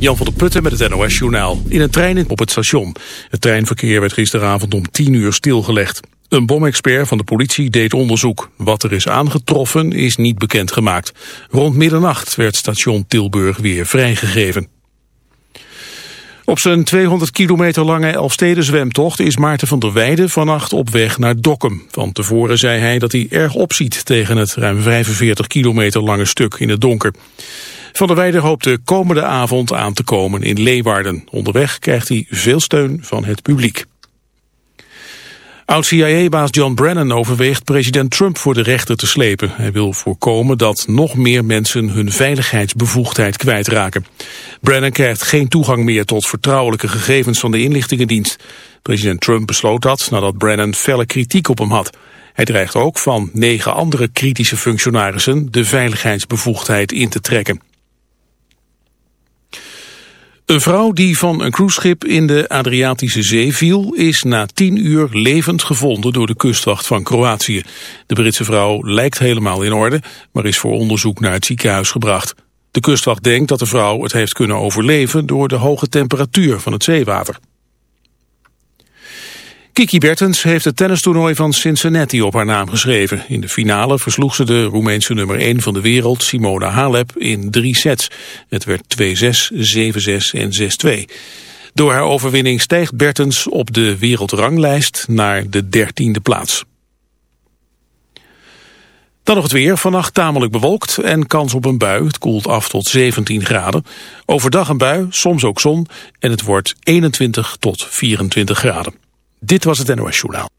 Jan van der Putten met het NOS-journaal. In een trein op het station. Het treinverkeer werd gisteravond om 10 uur stilgelegd. Een bomexpert van de politie deed onderzoek. Wat er is aangetroffen is niet bekendgemaakt. Rond middernacht werd station Tilburg weer vrijgegeven. Op zijn 200 kilometer lange Elfsteden-zwemtocht is Maarten van der Weijden vannacht op weg naar Dokkum. Van tevoren zei hij dat hij erg opziet tegen het ruim 45 kilometer lange stuk in het donker. Van der Weijden hoopt de komende avond aan te komen in Leeuwarden. Onderweg krijgt hij veel steun van het publiek. Oud-CIA-baas John Brennan overweegt president Trump voor de rechter te slepen. Hij wil voorkomen dat nog meer mensen hun veiligheidsbevoegdheid kwijtraken. Brennan krijgt geen toegang meer tot vertrouwelijke gegevens van de inlichtingendienst. President Trump besloot dat nadat Brennan felle kritiek op hem had. Hij dreigt ook van negen andere kritische functionarissen de veiligheidsbevoegdheid in te trekken. Een vrouw die van een cruiseschip in de Adriatische Zee viel... is na tien uur levend gevonden door de kustwacht van Kroatië. De Britse vrouw lijkt helemaal in orde... maar is voor onderzoek naar het ziekenhuis gebracht. De kustwacht denkt dat de vrouw het heeft kunnen overleven... door de hoge temperatuur van het zeewater. Kiki Bertens heeft het tennistoernooi van Cincinnati op haar naam geschreven. In de finale versloeg ze de Roemeense nummer 1 van de wereld, Simona Halep, in drie sets. Het werd 2-6, 7-6 en 6-2. Door haar overwinning stijgt Bertens op de wereldranglijst naar de dertiende plaats. Dan nog het weer. Vannacht tamelijk bewolkt en kans op een bui. Het koelt af tot 17 graden. Overdag een bui, soms ook zon. En het wordt 21 tot 24 graden. Dit was het NOS Journaal.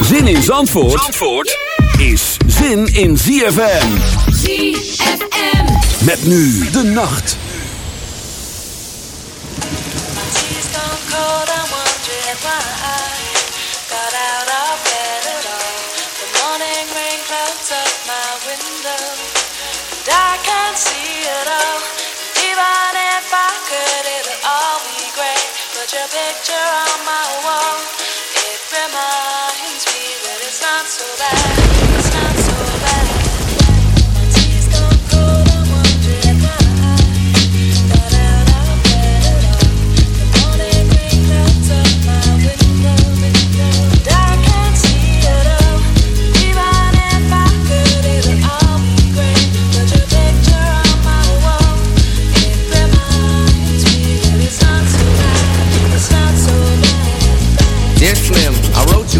Zin in Zandvoort, Zandvoort is zin in ZFM. ZFM. Met nu de nacht. your picture on my wall. Reminds me that it's not so bad.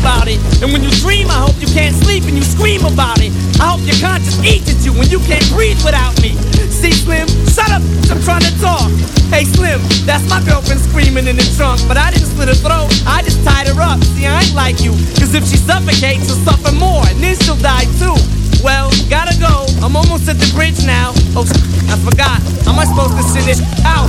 about it. And when you dream, I hope you can't sleep and you scream about it. I hope your conscience eats at you when you can't breathe without me. See, Slim, shut up. I'm trying to talk. Hey, Slim, that's my girlfriend screaming in the trunk. But I didn't slit her throat. I just tied her up. See, I ain't like you. Cause if she suffocates, she'll suffer more. And then she'll die too. Well, gotta go. I'm almost at the bridge now. Oh, I forgot. Am I supposed to send this out?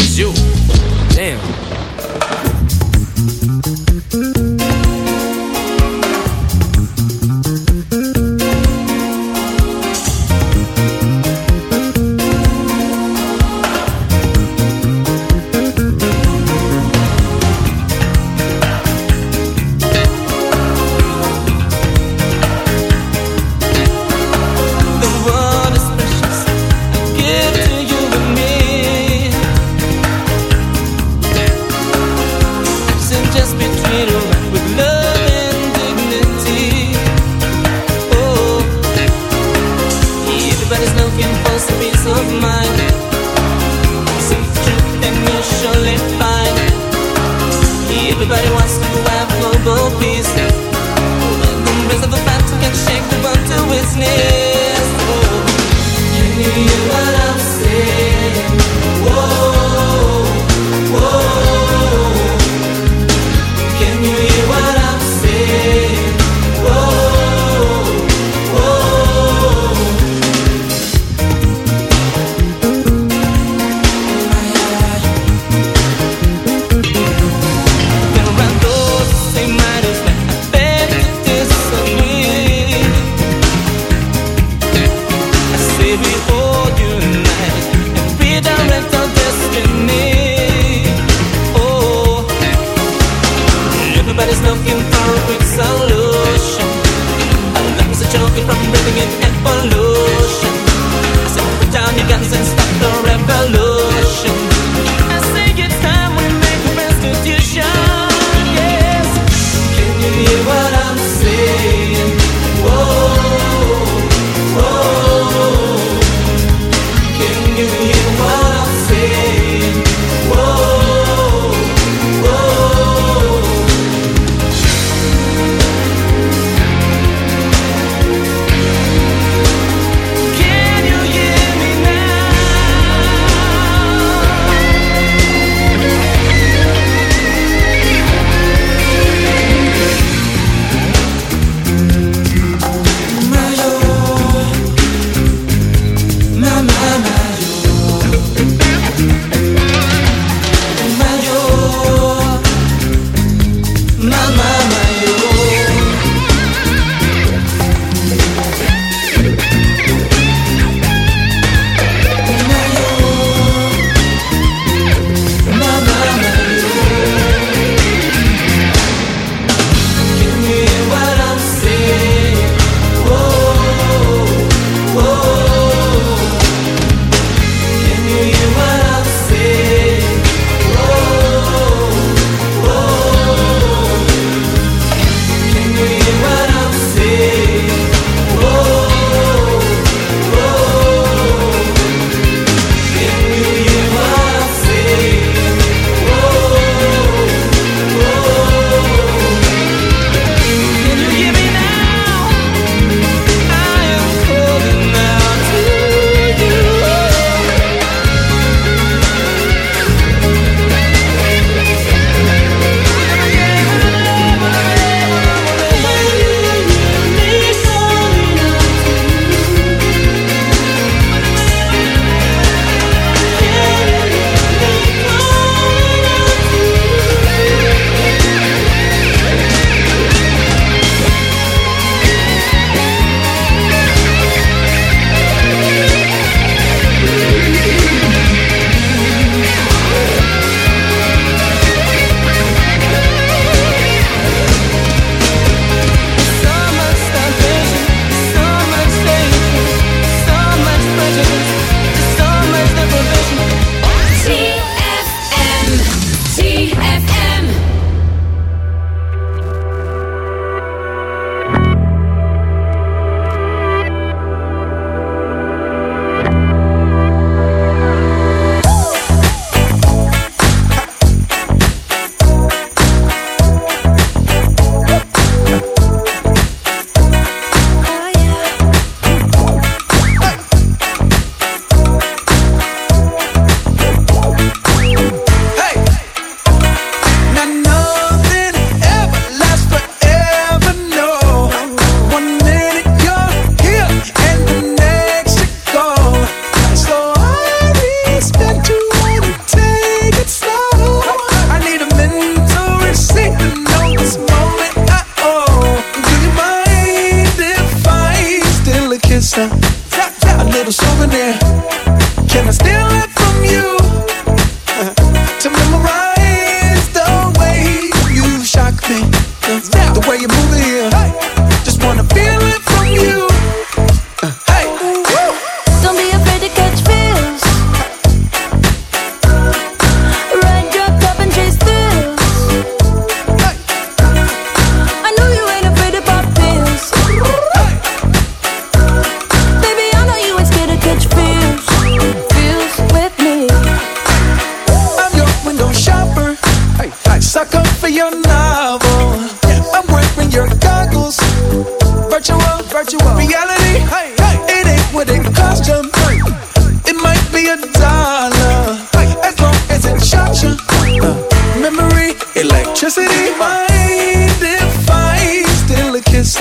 you. Damn.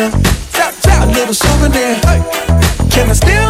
A little souvenir. Can I steal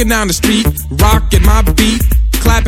walking down the street, beat,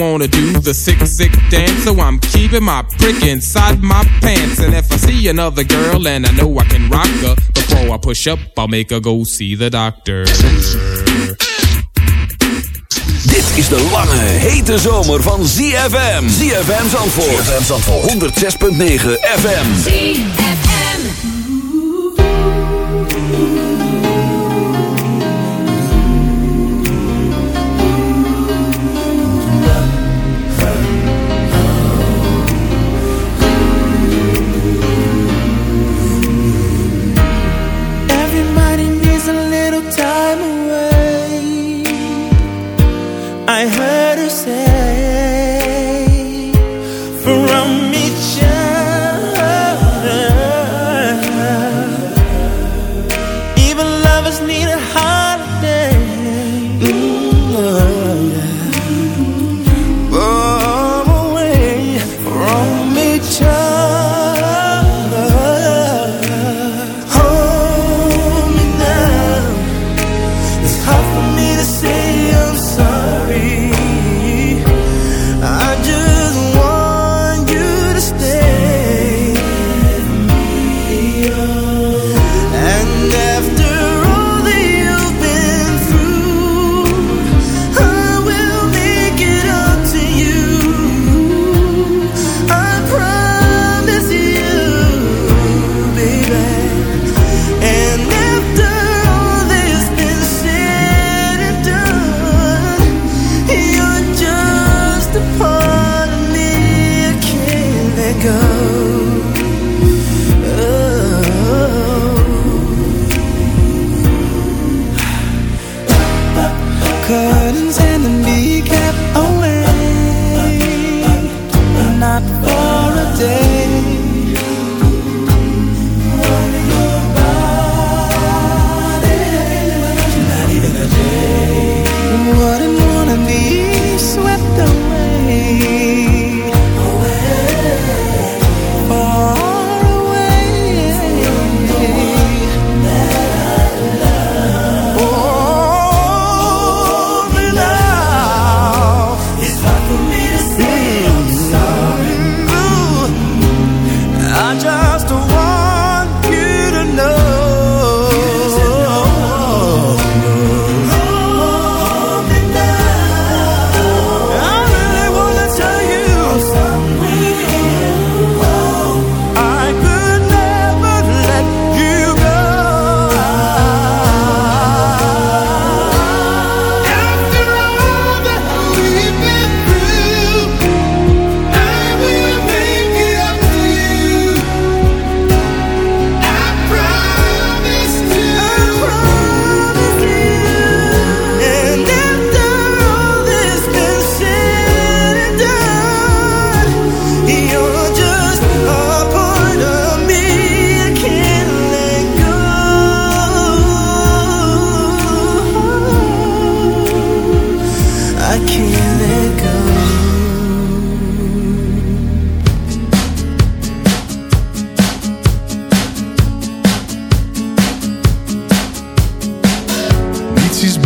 wanna do the sick, sick dance. So I'm keeping my prick inside my pants. And if I see another girl and I know I can rock her, before I push up, I'll make her go see the doctor. Dit is de lange, hete zomer van ZFM. ZFM Zandvoort. ZFM Zandvoort. 106.9 FM. Everybody just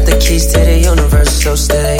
got the keys to the universe, so stay.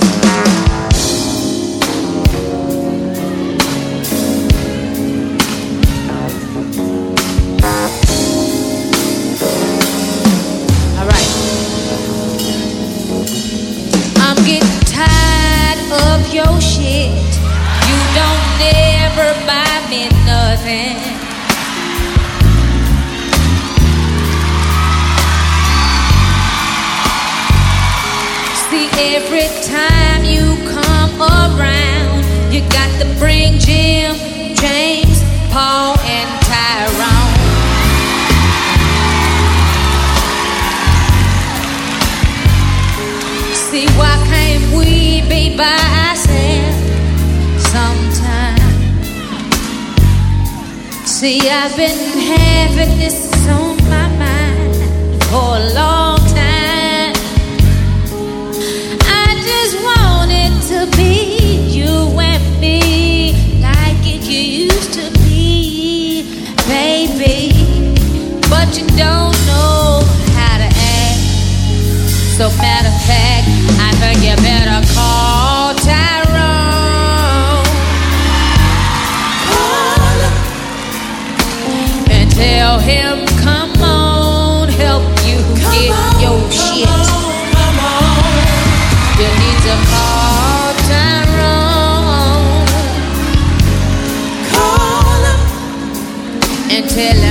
I've been having this till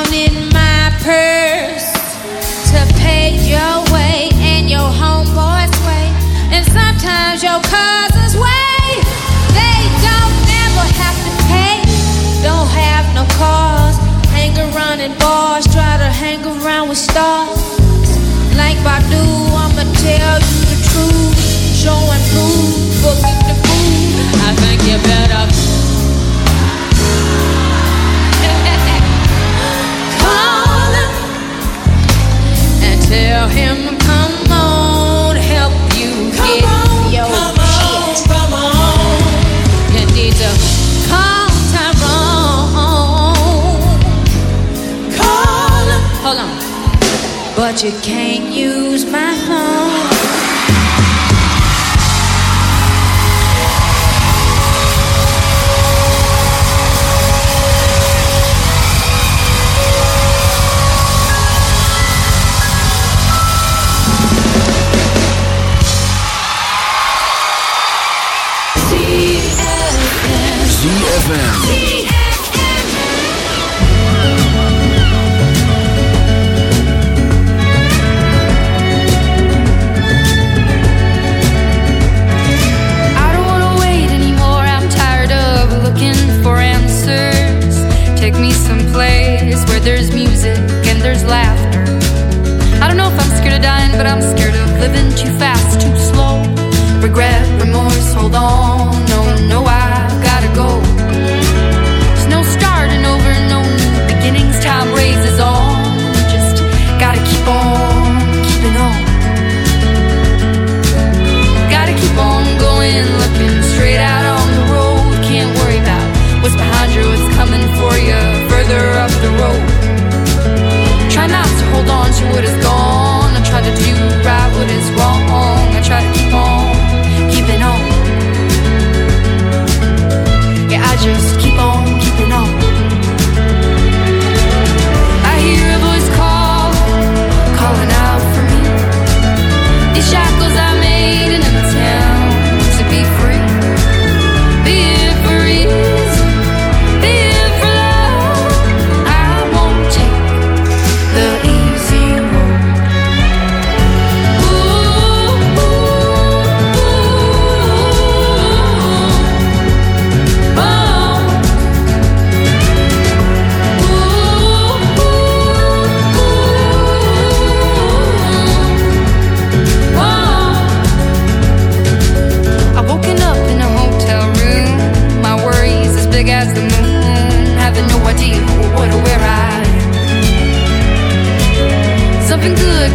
in bars, try to hang around with stars. Like I do. I'ma tell you the truth. Showing and prove, forget the fool. I think you better. you came.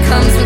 Comes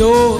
You